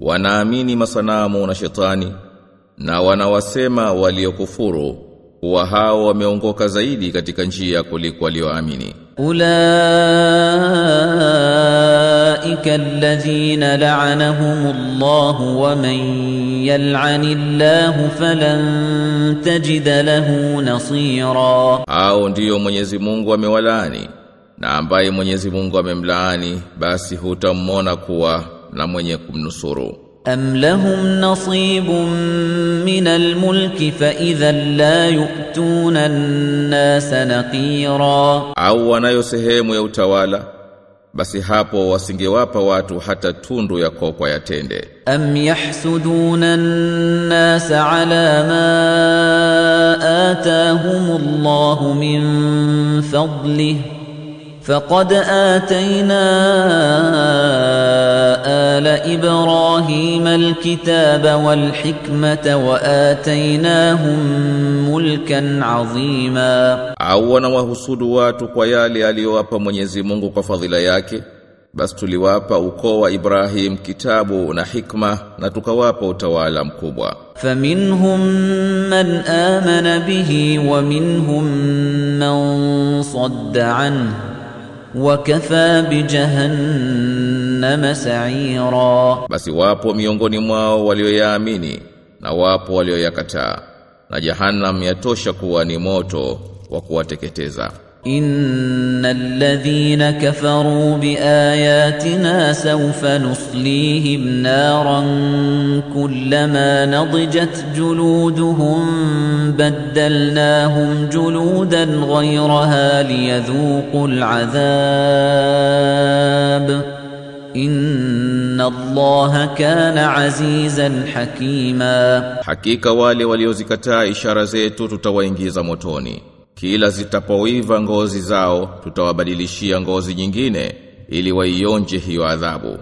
wanaamini masanamu na shetani na wanawasema waliokufuru kuwa hao wameongoka zaidi katika njia kuliko walioamini. Ulaika alladhina la'anahumullahu wa man yal'anillahu falan tajid lahu nasira. Hao ndiyo Mwenyezi Mungu amewalaani na ambaye Mwenyezi Mungu amemlaani basi hutamwona kuwa na mwenye kumnusuru. Am lahum nasibun min almulki fa idhan la yu'tuna an-nasa naqira. Au wanayo sehemu ya utawala basi hapo wasingewapa watu hata tundu ya kokwa yatende am yahsuduna an-nas ala ma atahumullahu min fadlihi. فقد آتينا آل إبراهيم الكتاب والحكمة وآتيناهم ملكا عظيما Au wanawahusudu watu kwa yale aliyowapa Mwenyezi Mungu kwa fadhila yake basi tuliwapa ukoo wa Ibrahim kitabu na hikma na tukawapa utawala mkubwa. فمنهم من آمن به ومنهم من صد عنه وكفى بجهنم سعيرا Basi wapo miongoni mwao walioyaamini na wapo walioyakataa na jahannam yatosha kuwa ni moto wa kuwateketeza. إن الذين كفروا بآياتنا سوف نصليهم نارا كلما نضجت جلودهم بدلناهم جلودا غيرها ليذوقوا العذاب إن الله كان عزيزا حكيما Hakika wale waliozikataa ishara zetu tutawaingiza motoni. Kila zitapoiva ngozi zao tutawabadilishia ngozi nyingine ili waionje hiyo adhabu.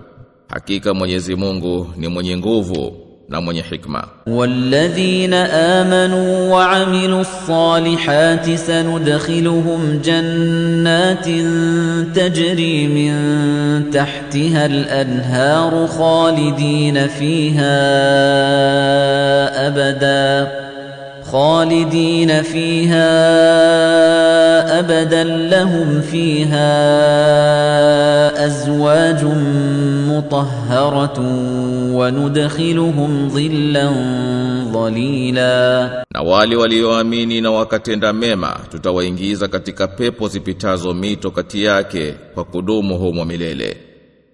Hakika Mwenyezi Mungu ni mwenye nguvu na mwenye hikma. والذين آمنوا وعملوا الصالحات سندخلهم جنات تجري من تحتها الأنهار خالدين فيها أبدا خالدين فيها أبدا لهم فيها أزواج مطهرة وندخلهم ظلا ظليلا Na wale walioamini na wakatenda mema tutawaingiza katika pepo zipitazo mito kati yake kwa kudumu humo milele.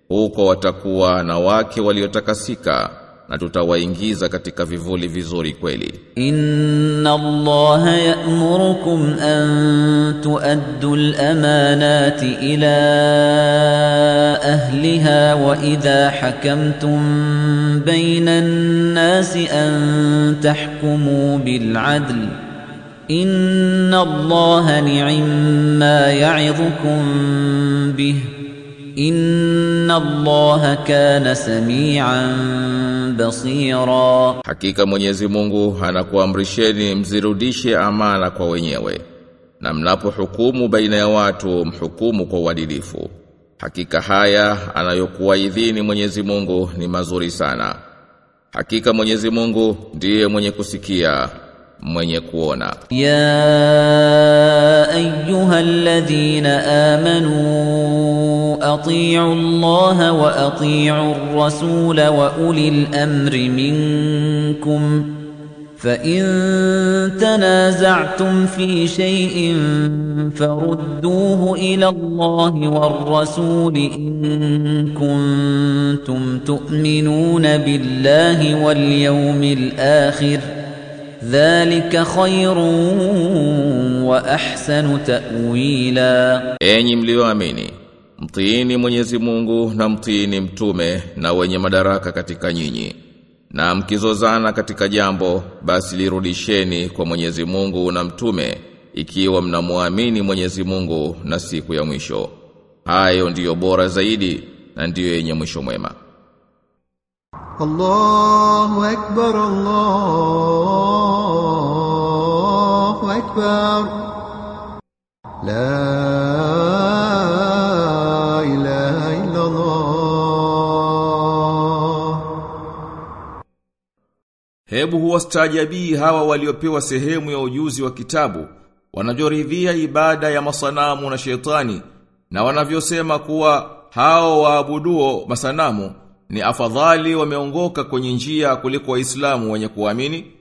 Huko watakuwa na wake waliotakasika na tutawaingiza katika vivuli vizuri kweli. إن الله يأمركم أن تؤدوا الأمانات إلى أهلها وإذا حكمتم بين الناس أن تحكموا بالعدل إن الله نعم ما يعظكم به Inna Allaha kana samian basira, hakika Mwenyezi Mungu anakuamrisheni mzirudishe amana kwa wenyewe, na mnapohukumu baina ya watu mhukumu kwa uadilifu. Hakika haya anayokuwaidhini Mwenyezi Mungu ni mazuri sana. Hakika Mwenyezi Mungu ndiye mwenye kusikia mwenye kuona ya ayuha alladhina amanu atiu Allah wa atiu ar-rasula wa ulil amri minkum فإن تنازعتم في شيء فردوه إلى الله والرسول إن كنتم تؤمنون بالله واليوم الآخر ۖ Dhalika khayrun wa ahsanu ta'wila, enyi mlioamini mtiini Mwenyezi Mungu na mtiini mtume na wenye madaraka katika nyinyi na mkizozana katika jambo basi lirudisheni kwa Mwenyezi Mungu na mtume ikiwa mnamuamini Mwenyezi Mungu na siku ya mwisho. Hayo ndiyo bora zaidi na ndiyo yenye mwisho mwema. الله أكبر الله أكبر لا إله إلا الله Hebu huwastajabii hawa waliopewa sehemu ya ujuzi wa kitabu, wanavyoridhia ibada ya masanamu na shetani, na wanavyosema kuwa hao waabuduo masanamu ni afadhali wameongoka kwenye njia kuliko waislamu wenye kuamini.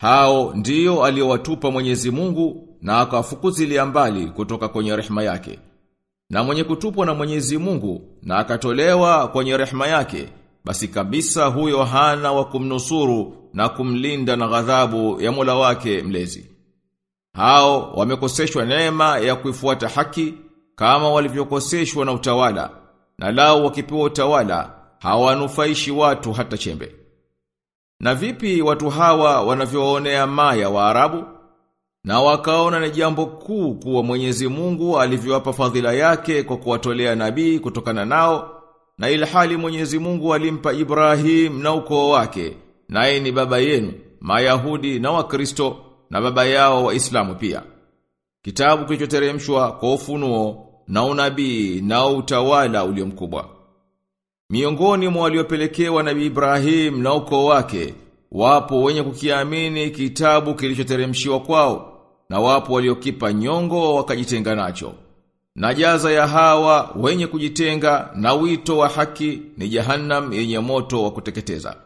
Hao ndiyo aliowatupa Mwenyezi Mungu na akawafukuzilia mbali kutoka kwenye rehema yake. Na mwenye kutupwa na Mwenyezi Mungu na akatolewa kwenye rehema yake, basi kabisa huyo hana wa kumnusuru na kumlinda na ghadhabu ya Mola wake mlezi. Hao wamekoseshwa neema ya kuifuata haki kama walivyokoseshwa na utawala, na lao wakipewa utawala hawanufaishi watu hata chembe. Na vipi watu hawa wanavyoonea maya wa Arabu? Na wakaona ni jambo kuu kuwa Mwenyezi Mungu alivyowapa fadhila yake kwa kuwatolea nabii kutokana nao, na ilhali Mwenyezi Mungu alimpa Ibrahim na ukoo wake, naye ni baba yenu, Mayahudi na Wakristo na baba yao Waislamu pia. Kitabu kilichoteremshwa kwa ufunuo na unabii na utawala ulio mkubwa. Miongoni mwa waliopelekewa Nabii Ibrahim na ukoo wake, wapo wenye kukiamini kitabu kilichoteremshiwa kwao, na wapo waliokipa nyongo wakajitenga nacho. Na jaza ya hawa wenye kujitenga na wito wa haki ni jahannam yenye moto wa kuteketeza.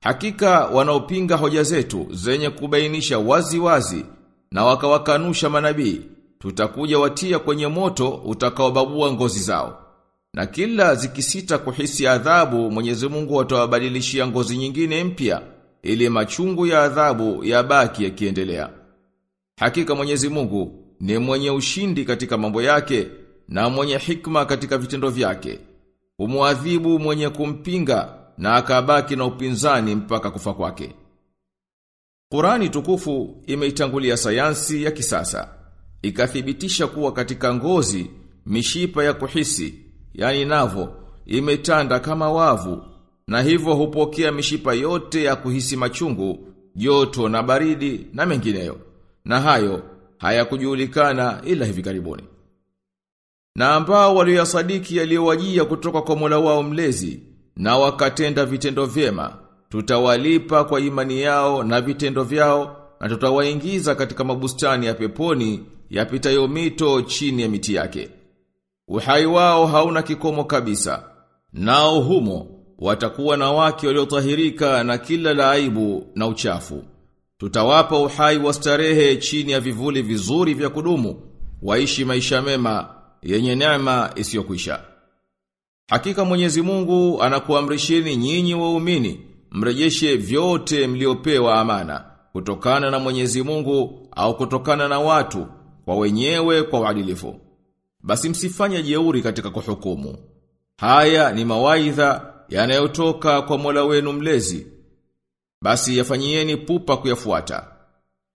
Hakika wanaopinga hoja zetu zenye kubainisha wazi wazi na wakawakanusha manabii, tutakuja watia kwenye moto utakaobabua ngozi zao. Na kila zikisita kuhisi adhabu Mwenyezi Mungu atawabadilishia ngozi nyingine mpya ili machungu ya adhabu yabaki yakiendelea. Hakika Mwenyezi Mungu ni mwenye ushindi katika mambo yake na mwenye hikma katika vitendo vyake. Humuadhibu mwenye kumpinga na akabaki na upinzani mpaka kufa kwake. Qurani tukufu imeitangulia sayansi ya kisasa. Ikathibitisha kuwa katika ngozi mishipa ya kuhisi yani navo imetanda kama wavu na hivyo hupokea mishipa yote ya kuhisi machungu, joto na baridi na mengineyo. Na hayo hayakujulikana ila hivi karibuni. Na ambao walioyasadiki yaliyowajia kutoka kwa Mola wao mlezi na wakatenda vitendo vyema, tutawalipa kwa imani yao na vitendo vyao na tutawaingiza katika mabustani ya peponi yapitayo mito chini ya miti yake. Uhai wao hauna kikomo kabisa. Nao humo watakuwa na wake waliotahirika na kila la aibu na uchafu. Tutawapa uhai wa starehe chini ya vivuli vizuri vya kudumu, waishi maisha mema yenye neema isiyokwisha. Hakika Mwenyezi Mungu anakuamrisheni nyinyi waumini mrejeshe vyote mliopewa amana kutokana na Mwenyezi Mungu au kutokana na watu kwa wenyewe kwa uadilifu. Basi msifanye jeuri katika kuhukumu. Haya ni mawaidha yanayotoka kwa Mola wenu mlezi. Basi yafanyieni pupa kuyafuata.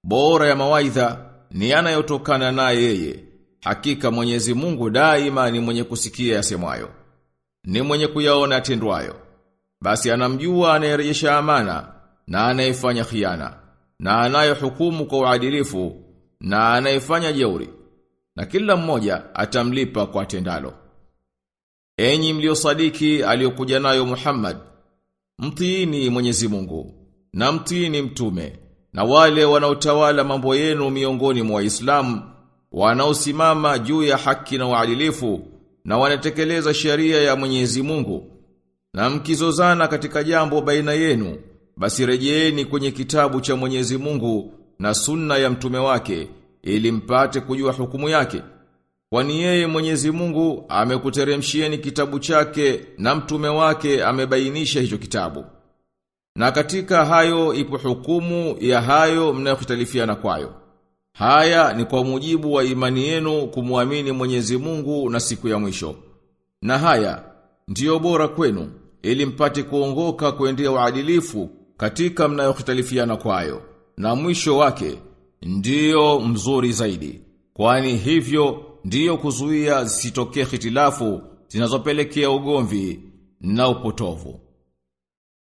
Bora ya mawaidha ni yanayotokana na yeye. Hakika Mwenyezi Mungu daima ni mwenye kusikia yasemwayo. Ni mwenye kuyaona yatendwayo. Basi anamjua anayerejesha amana na anayefanya khiana na anayehukumu kwa uadilifu na anayefanya jeuri na kila mmoja atamlipa kwa tendalo. Enyi mliosadiki aliyokuja nayo Muhammad, mtiini Mwenyezi Mungu na mtiini mtume na wale wanaotawala mambo yenu miongoni mwa Waislamu wanaosimama juu ya haki na uadilifu na wanatekeleza sheria ya Mwenyezi Mungu. Na mkizozana katika jambo baina yenu, basi rejeeni kwenye kitabu cha Mwenyezi Mungu na sunna ya mtume wake ili mpate kujua hukumu yake. Kwani yeye Mwenyezi Mungu amekuteremshieni kitabu chake na mtume wake amebainisha hicho kitabu. Na katika hayo ipo hukumu ya hayo mnayokhtalifiana kwayo. Haya ni kwa mujibu wa imani yenu kumwamini Mwenyezi Mungu na siku ya mwisho. Na haya ndiyo bora kwenu ili mpate kuongoka kuendea uadilifu katika mnayokhtalifiana kwayo. Na mwisho wake ndiyo mzuri zaidi. Kwani hivyo ndiyo kuzuia zisitokee hitilafu zinazopelekea ugomvi na upotovu.